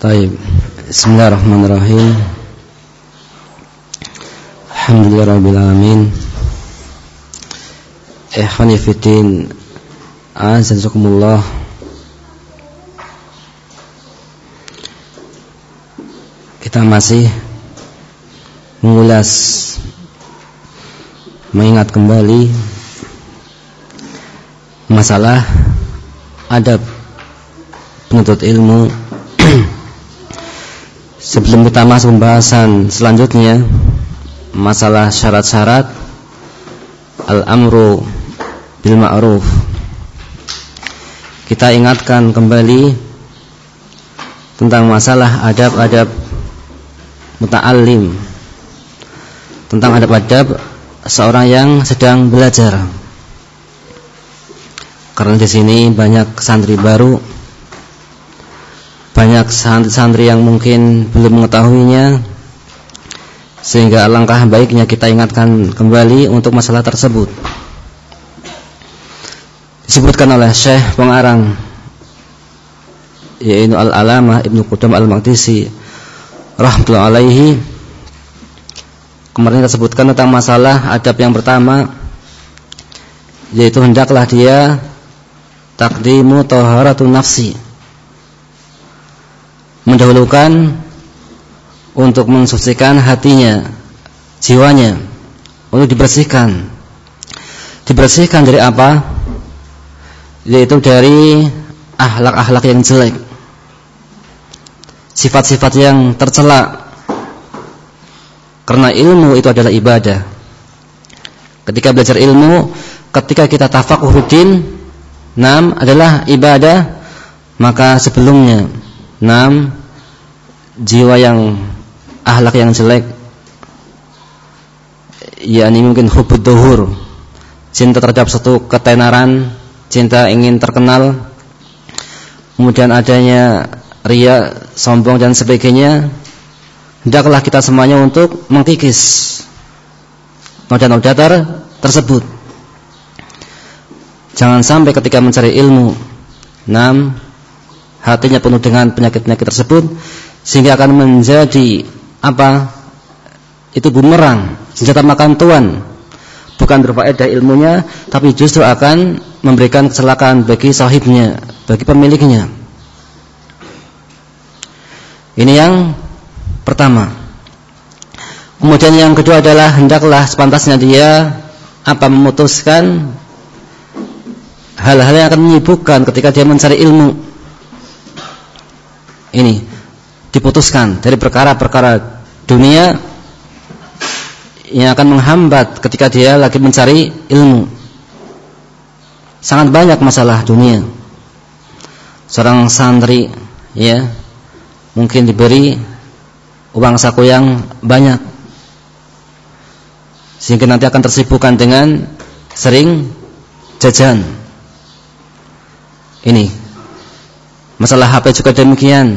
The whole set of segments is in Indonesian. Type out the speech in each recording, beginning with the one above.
طيب. بسم الله الرحمن الرحيم. Alamin. Ikhwani fitin. Azakumullah. Kita masih mengulas mengingat kembali masalah adab penuntut ilmu Sebelum kita masuk pembahasan selanjutnya Masalah syarat-syarat Al-amru bil ma'ruf. Kita ingatkan kembali Tentang masalah adab-adab Muta'allim Tentang adab-adab Seorang yang sedang belajar. Karena di sini banyak santri baru banyak santri-santri yang mungkin belum mengetahuinya sehingga alangkah baiknya kita ingatkan kembali untuk masalah tersebut. Disebutkan oleh Syekh pengarang yaitu Al-Alamah Ibnu Qudam Al-Maqdisi rahmatullah alaihi. Kemarin kita sebutkan tentang masalah adab yang pertama yaitu hendaklah dia takdimu taharatun nafsi. Mendahulukan untuk mensucikan hatinya, jiwanya, untuk dibersihkan. Dibersihkan dari apa? Yaitu dari ahlak-ahlak yang jelek. Sifat-sifat yang tercela. Karena ilmu itu adalah ibadah. Ketika belajar ilmu, ketika kita tafakuhuddin, nam adalah ibadah, maka sebelumnya Enam jiwa yang ahlak yang jelek yakni mungkin hubud duhur cinta terhadap satu ketenaran cinta ingin terkenal kemudian adanya ria sombong dan sebagainya hendaklah kita semuanya untuk mengkikis noda-noda ter tersebut. Jangan sampai ketika mencari ilmu enam hatinya penuh dengan penyakit-penyakit tersebut sehingga akan menjadi apa? Itu bumerang, senjata makan tuan. Bukan berfaedah ilmunya, tapi justru akan memberikan kecelakaan bagi sahibnya, bagi pemiliknya. Ini yang pertama. Kemudian yang kedua adalah hendaklah sepantasnya dia apa memutuskan hal-hal yang akan menyibukkan ketika dia mencari ilmu ini diputuskan dari perkara-perkara dunia yang akan menghambat ketika dia lagi mencari ilmu. Sangat banyak masalah dunia. Seorang santri ya mungkin diberi uang saku yang banyak sehingga nanti akan tersibukkan dengan sering jajan. Ini Masalah HP juga demikian.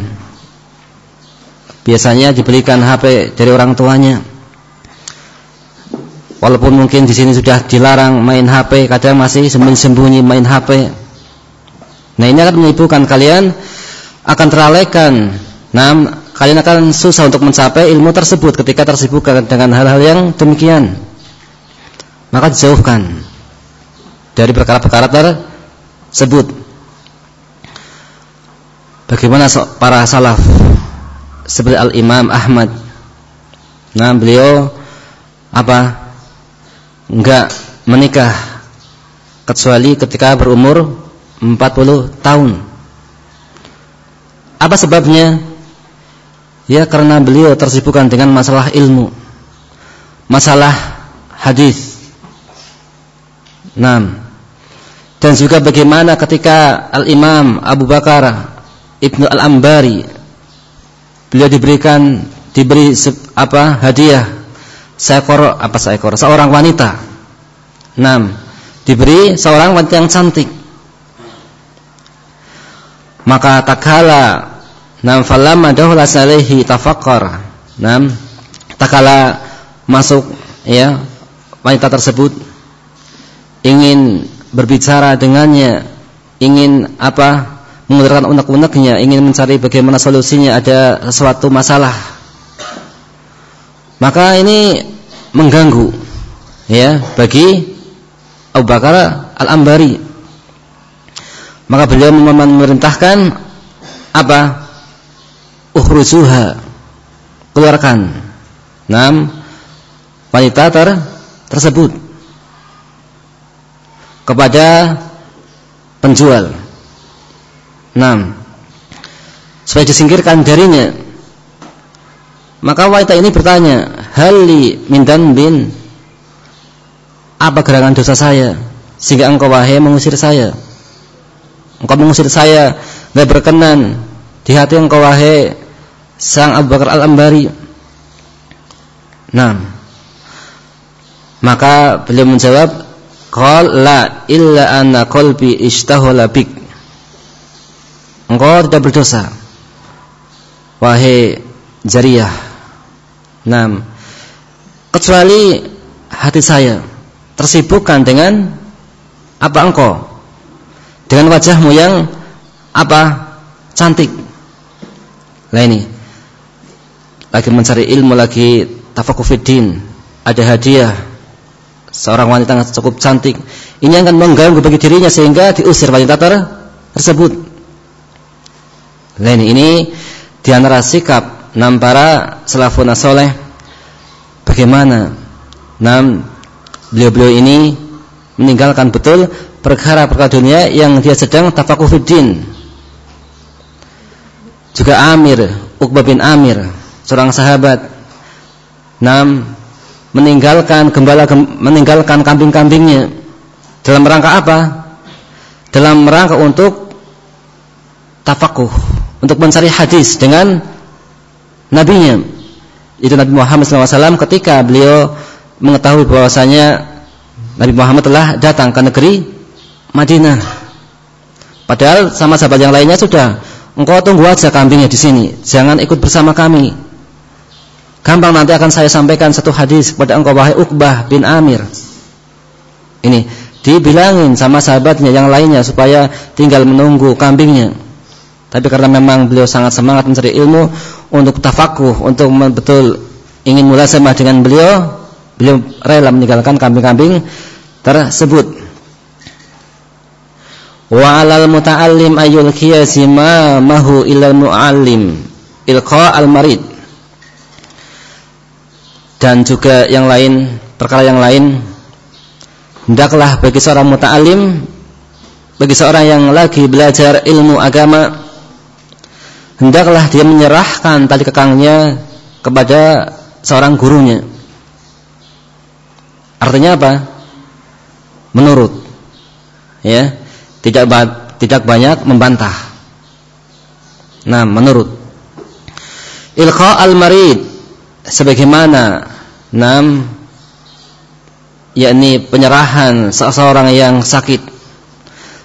Biasanya dibelikan HP dari orang tuanya. Walaupun mungkin di sini sudah dilarang main HP, kadang masih sembunyi-sembunyi main HP. Nah, ini akan menyibukkan kalian akan teralaikan. Nah, kalian akan susah untuk mencapai ilmu tersebut ketika tersibuk dengan hal-hal yang demikian. Maka jauhkan dari perkara-perkara tersebut. Bagaimana para salaf seperti Al-Imam Ahmad. Nah, beliau apa? Enggak menikah kecuali ketika berumur 40 tahun. Apa sebabnya? Ya karena beliau tersibukkan dengan masalah ilmu. Masalah hadis. Nah, dan juga bagaimana ketika Al-Imam Abu Bakar Ibnu Al-Ambari beliau diberikan diberi apa hadiah seekor apa seekor seorang wanita. Enam diberi seorang wanita yang cantik. Maka takala nam falamma dahula salehi tafakkar. Nam takala masuk ya wanita tersebut ingin berbicara dengannya, ingin apa mengeluarkan unek-uneknya, ingin mencari bagaimana solusinya ada sesuatu masalah. Maka ini mengganggu ya bagi Abu Bakar Al-Ambari. Maka beliau memerintahkan apa? Ukhrujuha. Keluarkan. Enam wanita ter tersebut kepada penjual. Enam. Supaya disingkirkan darinya. Maka wanita ini bertanya, "Hali mindan bin apa gerangan dosa saya sehingga engkau wahai mengusir saya engkau mengusir saya tidak berkenan di hati engkau wahai sang Abu Bakar Al-Ambari nah maka beliau menjawab qal la illa anna qalbi ishtahala bik engkau tidak berdosa. Wahai jariyah nah kecuali hati saya tersibukkan dengan apa engkau? Dengan wajahmu yang apa? Cantik. Nah ini. Lagi mencari ilmu lagi tafakufidin ada hadiah. Seorang wanita yang cukup cantik. Ini akan mengganggu bagi dirinya sehingga diusir wanita ter tersebut nah ini di antara sikap enam para salafun soleh bagaimana enam beliau-beliau ini meninggalkan betul perkara-perkara dunia yang dia sedang tafakufiddin juga Amir Uqbah bin Amir seorang sahabat enam meninggalkan gembala meninggalkan kambing-kambingnya. Dalam rangka apa? Dalam rangka untuk tafakuh untuk mencari hadis dengan nabinya itu Nabi Muhammad SAW ketika beliau mengetahui bahwasanya Nabi Muhammad telah datang ke negeri Madinah. Padahal sama sahabat yang lainnya sudah, engkau tunggu aja kambingnya di sini, jangan ikut bersama kami. Gampang nanti akan saya sampaikan satu hadis kepada engkau wahai Uqbah bin Amir. Ini dibilangin sama sahabatnya yang lainnya supaya tinggal menunggu kambingnya. Tapi karena memang beliau sangat semangat mencari ilmu untuk tafakuh, untuk betul ingin mulai sama dengan beliau, Beliau rela meninggalkan kambing-kambing tersebut. Wa 'alal muta'allim ayul qiyasi ma mahu ilal mu'allim ilqa al marid. Dan juga yang lain, perkara yang lain hendaklah bagi seorang muta'allim bagi seorang yang lagi belajar ilmu agama hendaklah dia menyerahkan tali kekangnya kepada seorang gurunya Artinya apa? Menurut. Ya. Tidak tidak banyak membantah. Nah, menurut. Ilqa al-marid sebagaimana enam yakni penyerahan seseorang yang sakit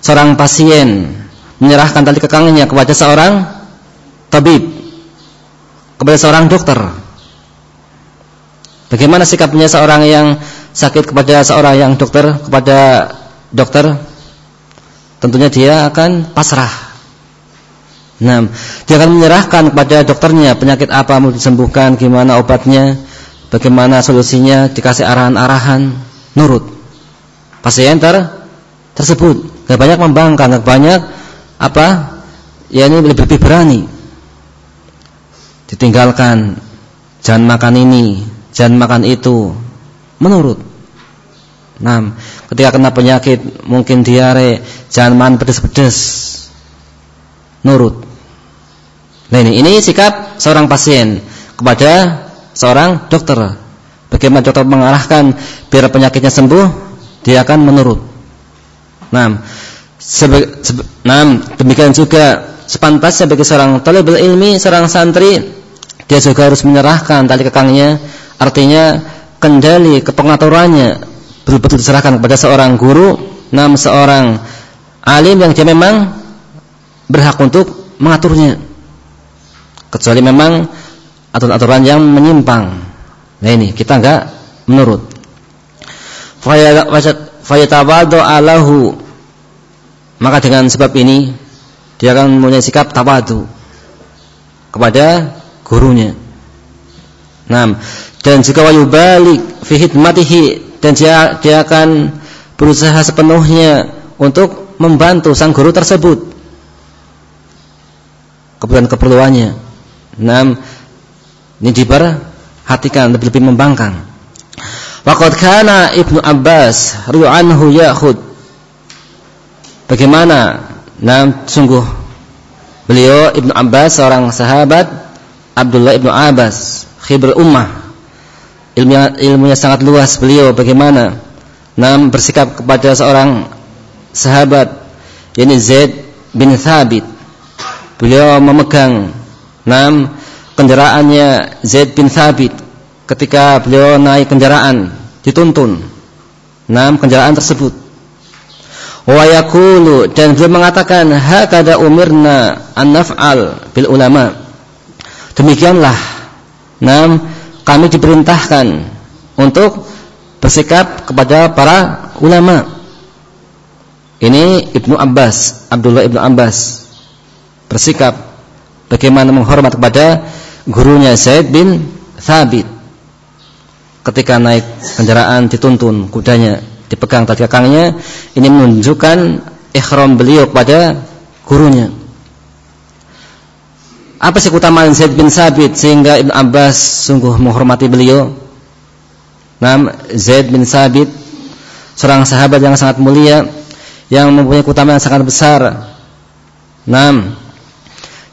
seorang pasien menyerahkan tali kekangnya kepada seorang tabib kepada seorang dokter bagaimana sikapnya seorang yang sakit kepada seorang yang dokter kepada dokter tentunya dia akan pasrah. Nah, dia akan menyerahkan kepada dokternya penyakit apa mau disembuhkan, gimana obatnya, bagaimana solusinya, dikasih arahan-arahan, nurut. Pasien ter tersebut gak banyak membangkang, gak banyak apa, ya ini lebih, lebih berani. Ditinggalkan, jangan makan ini, jangan makan itu, menurut. Nah, ketika kena penyakit mungkin diare, jangan makan pedes-pedes. Nurut. Nah ini, ini sikap seorang pasien kepada seorang dokter. Bagaimana dokter mengarahkan biar penyakitnya sembuh, dia akan menurut. Nah, sebe, demikian juga sepantasnya bagi seorang talibul ilmi, seorang santri dia juga harus menyerahkan tali kekangnya. Artinya kendali kepengaturannya betul-betul diserahkan kepada seorang guru nam seorang alim yang dia memang berhak untuk mengaturnya. Kecuali memang aturan-aturan yang menyimpang. Nah ini kita enggak menurut. Fayatawadu alahu. Maka dengan sebab ini dia akan mempunyai sikap tawadu kepada gurunya. Nah, dan jika wayu balik fi hidmatihi dan dia dia akan berusaha sepenuhnya untuk membantu sang guru tersebut keperluan-keperluannya. Nah, ini diperhatikan lebih-lebih membangkang. Waqad kana Ibnu Abbas anhu ya'khud Bagaimana? Nah, sungguh beliau Ibnu Abbas seorang sahabat Abdullah Ibnu Abbas, khibr ummah. Ilmunya, ilmunya sangat luas beliau bagaimana nam bersikap kepada seorang sahabat yakni Zaid bin Thabit. Beliau memegang nam kendaraannya Zaid bin Thabit ketika beliau naik kendaraan dituntun. Nam kendaraan tersebut wa yaqulu dan beliau mengatakan hakada umirna an naf'al bil ulama demikianlah. Nam kami diperintahkan untuk bersikap kepada para ulama. Ini Ibnu Abbas Abdullah Ibnu Abbas. Bersikap bagaimana menghormat kepada gurunya Zaid bin Thabit. Ketika naik kendaraan dituntun kudanya dipegang tali kekangnya ini menunjukkan ikhram beliau kepada gurunya apa sih keutamaan Zaid bin Sabit sehingga Ibn Abbas sungguh menghormati beliau Nam Zaid bin Sabit seorang sahabat yang sangat mulia yang mempunyai keutamaan yang sangat besar Nam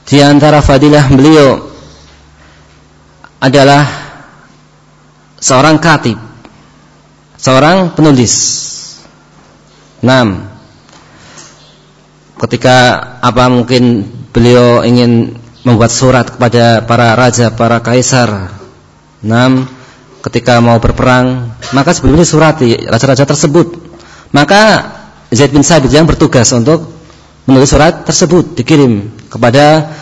di antara fadilah beliau adalah seorang katib seorang penulis. Enam. Ketika apa mungkin beliau ingin membuat surat kepada para raja, para kaisar. Enam. Ketika mau berperang, maka sebelumnya surati raja-raja tersebut. Maka Zaid bin Sabit yang bertugas untuk menulis surat tersebut dikirim kepada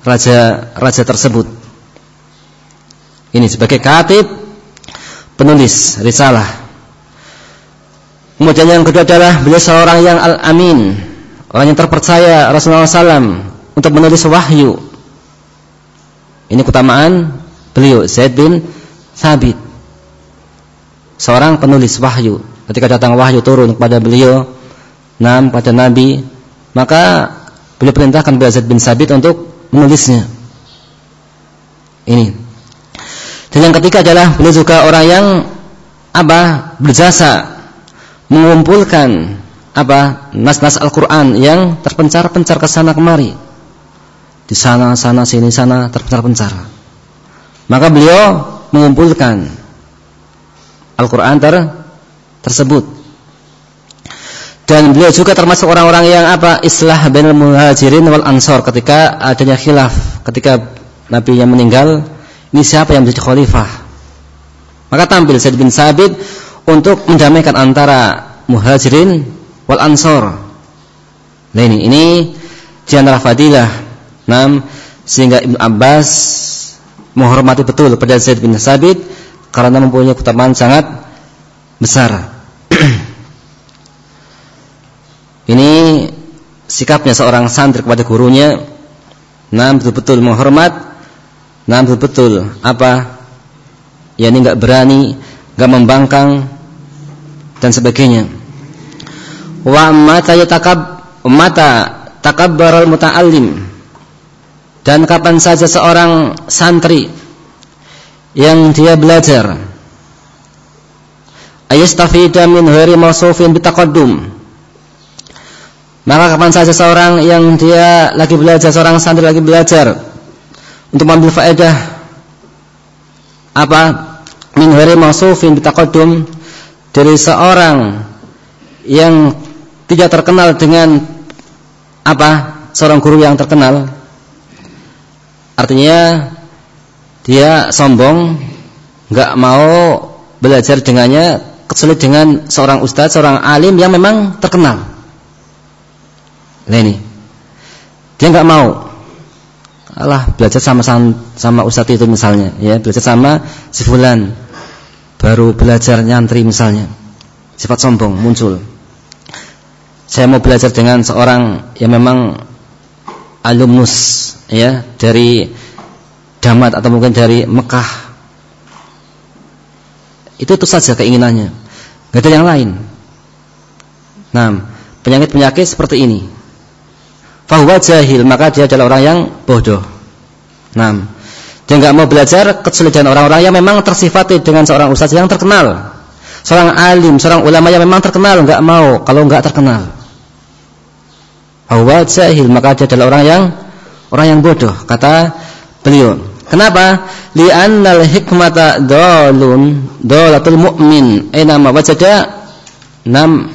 raja-raja tersebut. Ini sebagai katib penulis risalah. Kemudian yang kedua adalah beliau seorang yang al-amin, orang yang terpercaya Rasulullah SAW untuk menulis wahyu. Ini keutamaan beliau Zaid bin Thabit. Seorang penulis wahyu. Ketika datang wahyu turun kepada beliau, nam pada Nabi, maka beliau perintahkan kepada Zaid bin Thabit untuk menulisnya. Ini. Dan yang ketiga adalah beliau juga orang yang apa? berjasa mengumpulkan apa nas-nas Al-Qur'an yang terpencar-pencar ke sana kemari. Di sana sana sini sana terpencar-pencar. Maka beliau mengumpulkan Al-Qur'an ter tersebut. Dan beliau juga termasuk orang-orang yang apa islah bainal muhajirin wal ansor ketika adanya khilaf, ketika Nabi yang meninggal, ini siapa yang menjadi khalifah? Maka tampil Zaid bin Sabit untuk mendamaikan antara muhajirin wal ansor. Nah ini, ini di antara fadilah. Nam sehingga Ibnu Abbas menghormati betul pada Zaid bin Sabit karena mempunyai keutamaan sangat besar. ini sikapnya seorang santri kepada gurunya. Nam betul-betul menghormat. Nam betul-betul apa? Ya ini enggak berani, enggak membangkang dan sebagainya. Wa mata yatakab mata takabbaral muta'allim dan kapan saja seorang santri yang dia belajar ayastafida min ghairi mawsufin bitaqaddum maka kapan saja seorang yang dia lagi belajar seorang santri lagi belajar untuk mengambil faedah apa? Min ghairi mawsufin bitaqaddum dari seorang yang tidak terkenal dengan apa? Seorang guru yang terkenal artinya dia sombong, nggak mau belajar dengannya kecuali dengan seorang ustadz, seorang alim yang memang terkenal. Nah ini, dia nggak mau. Allah belajar sama sama ustadz itu misalnya, ya belajar sama si fulan, baru belajar nyantri misalnya, sifat sombong muncul. Saya mau belajar dengan seorang yang memang alumnus, ya dari Damat atau mungkin dari Mekah. Itu itu saja keinginannya. Gak ada yang lain. Nah, penyakit-penyakit seperti ini. Fahuwa jahil, maka dia adalah orang yang bodoh. Nah, dia nggak mau belajar kecuali dengan orang-orang yang memang tersifati dengan seorang ustaz yang terkenal. Seorang alim, seorang ulama yang memang terkenal, nggak mau kalau nggak terkenal. Fahuwa jahil, maka dia adalah orang yang orang yang bodoh, kata beliau. Kenapa? Li'annal hikmata dalun dalatul mu'min aina ma wajada nam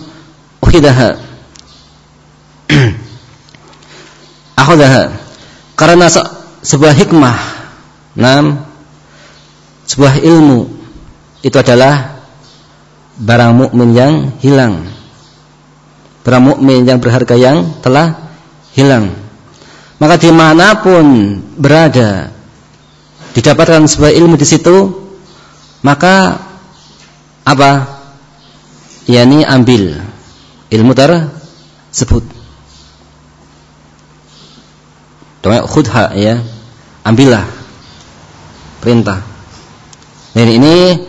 ukhidaha. Akhadaha. Karena se sebuah hikmah nam sebuah ilmu itu adalah barang mukmin yang hilang. Barang mukmin yang berharga yang telah hilang. Maka di mana pun berada didapatkan sebuah ilmu di situ maka apa? Yakni ambil ilmu tersebut. Doa khudha ya. Ambillah perintah. Dan ini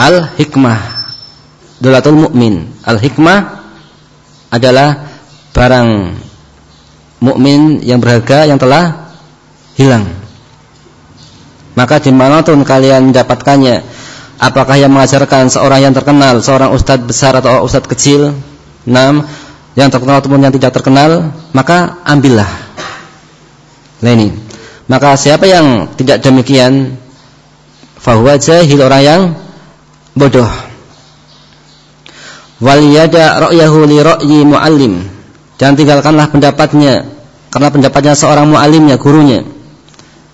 al hikmah dolatul mukmin. Al hikmah adalah barang mukmin yang berharga yang telah hilang maka di mana pun kalian mendapatkannya, apakah yang mengajarkan seorang yang terkenal, seorang ustadz besar atau ustadz kecil, enam, yang terkenal ataupun yang tidak terkenal, maka ambillah. Nah ini. Maka siapa yang tidak demikian, fahuwa jahil orang yang bodoh. Wal yada ra'yahu li ra'yi muallim. Dan tinggalkanlah pendapatnya karena pendapatnya seorang muallimnya, gurunya.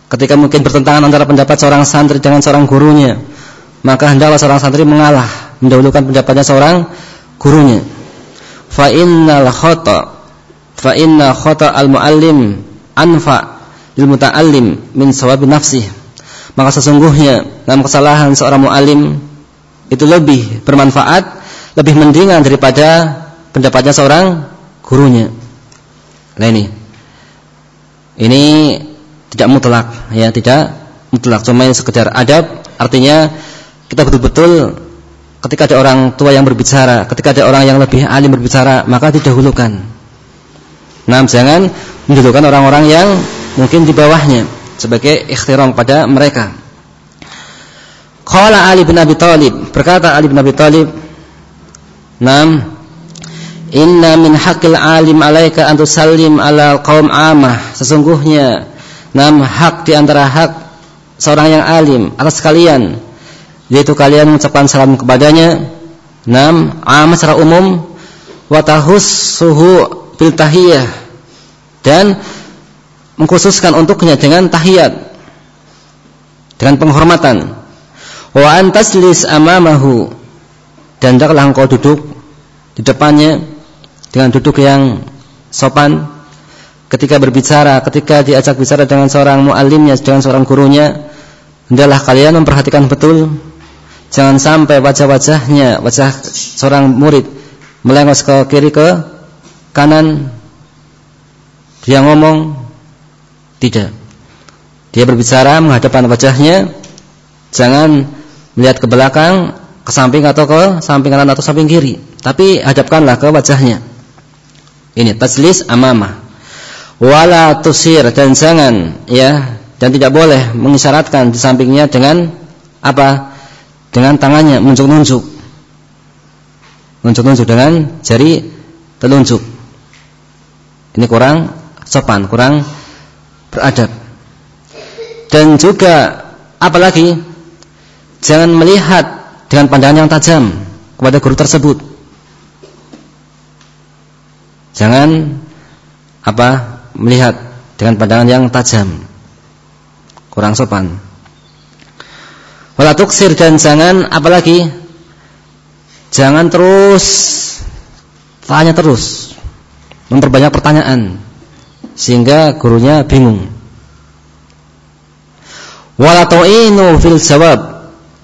Ketika mungkin bertentangan antara pendapat seorang santri dengan seorang gurunya maka hendaklah seorang santri mengalah mendahulukan pendapatnya seorang gurunya. Fa innal khata fa inna khata al muallim anfa lil muta'allim min sawabi nafsih. Maka sesungguhnya dalam kesalahan seorang muallim itu lebih bermanfaat lebih mendingan daripada pendapatnya seorang gurunya. Nah ini. Ini tidak mutlak ya tidak mutlak cuma sekedar adab. Artinya kita betul-betul ketika ada orang tua yang berbicara ketika ada orang yang lebih alim berbicara maka didahulukan. Nah jangan mendahulukan orang-orang yang mungkin di bawahnya sebagai ikhtiram pada mereka. Qala Ali bin Abi Thalib. Berkata Ali bin Abi Thalib Nam Inna min haqqil alim alaika an tusallim ala qaum amah. Sesungguhnya Nam hak di antara hak seorang yang alim atas kalian yaitu kalian mengucapkan salam kepadanya. Nam am secara umum. Wa suhu bil tahiyah. Dan mengkhususkan untuknya dengan tahiyat dengan penghormatan. Wa antaslis amamahu dan hendaklah engkau duduk di depannya dengan duduk yang sopan. Ketika berbicara, ketika diajak bicara dengan seorang muallimnya, dengan seorang gurunya, hendaklah kalian memperhatikan betul. Jangan sampai wajah-wajahnya, wajah seorang murid melengos ke kiri ke kanan. Dia ngomong tidak. Dia berbicara menghadapkan wajahnya, jangan melihat ke belakang, ke samping atau ke samping kanan atau samping kiri, tapi hadapkanlah ke wajahnya. Ini tajlis amamah wala tusir dan jangan ya dan tidak boleh mengisyaratkan di sampingnya dengan apa? Dengan tangannya menunjuk-nunjuk. Menunjuk-nunjuk dengan jari telunjuk. Ini kurang sopan, kurang beradab. Dan juga apalagi jangan melihat dengan pandangan yang tajam kepada guru tersebut. Jangan apa melihat dengan pandangan yang tajam kurang sopan Wala tuksir dan jangan apalagi jangan terus tanya terus memperbanyak pertanyaan sehingga gurunya bingung. Wala tu'inu fil jawab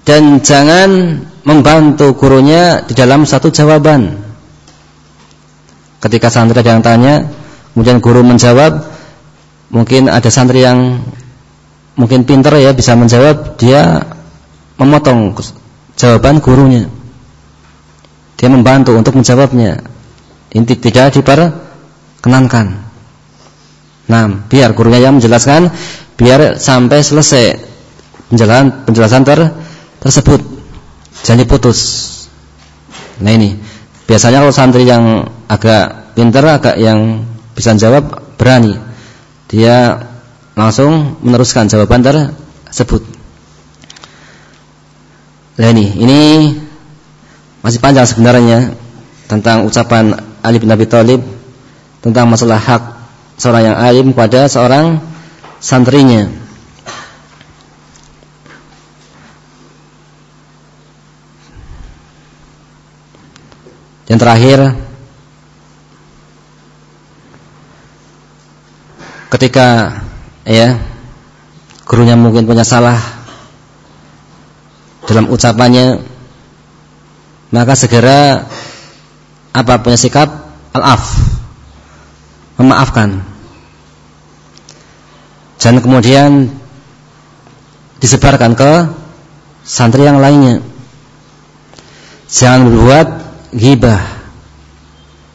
dan jangan membantu gurunya di dalam satu jawaban. Ketika santri ada yang tanya, kemudian guru menjawab, mungkin ada santri yang mungkin pintar ya bisa menjawab, dia memotong jawaban gurunya. Dia membantu untuk menjawabnya. Ini tidak diperkenankan. Nah, biar gurunya yang menjelaskan, biar sampai selesai penjelasan penjelasan ter, tersebut. Jangan diputus. Nah ini, biasanya kalau santri yang agak pintar, agak yang bisa jawab, berani. Dia langsung meneruskan jawaban tersebut. Nah ini, ini masih panjang sebenarnya tentang ucapan Ali bin Abi Thalib tentang masalah hak seorang yang alim kepada seorang santrinya. Yang terakhir ketika ya gurunya mungkin punya salah dalam ucapannya maka segera apa punya sikap? Al-af. Memaafkan. Dan kemudian disebarkan ke santri yang lainnya. Jangan berbuat gibah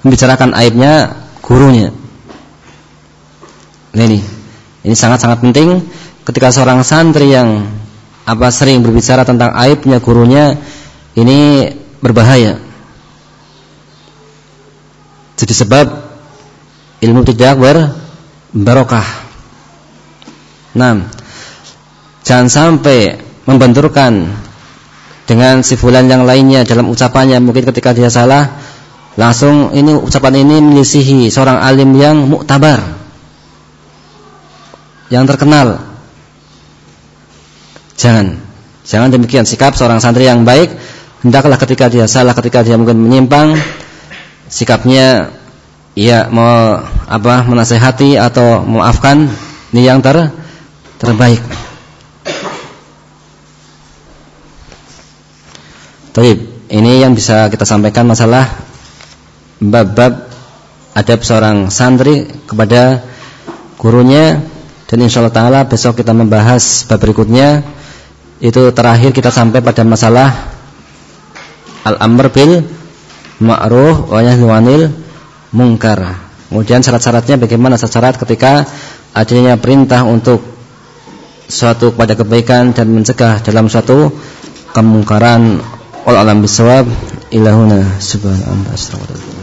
membicarakan aibnya gurunya ini ini sangat-sangat penting ketika seorang santri yang apa sering berbicara tentang aibnya gurunya ini berbahaya. Jadi sebab ilmu tidak berbarokah. Nah, jangan sampai membenturkan dengan si fulan yang lainnya dalam ucapannya. Mungkin ketika dia salah, langsung ini ucapan ini melisihi seorang alim yang muktabar, yang terkenal Jangan. Jangan demikian sikap seorang santri yang baik hendaklah ketika dia salah, ketika dia mungkin menyimpang sikapnya ia mau apa menasehati atau memaafkan ini yang ter terbaik. Tapi ini yang bisa kita sampaikan masalah bab-bab adab seorang santri kepada gurunya dan insyaallah taala besok kita membahas bab berikutnya itu terakhir kita sampai pada masalah al-amr bil ma'ruf wa nahy anil munkar. Kemudian syarat-syaratnya bagaimana syarat ketika adanya perintah untuk suatu kepada kebaikan dan mencegah dalam suatu kemungkaran. Wal alam bisawab ilahuna subhanahu wa ta'ala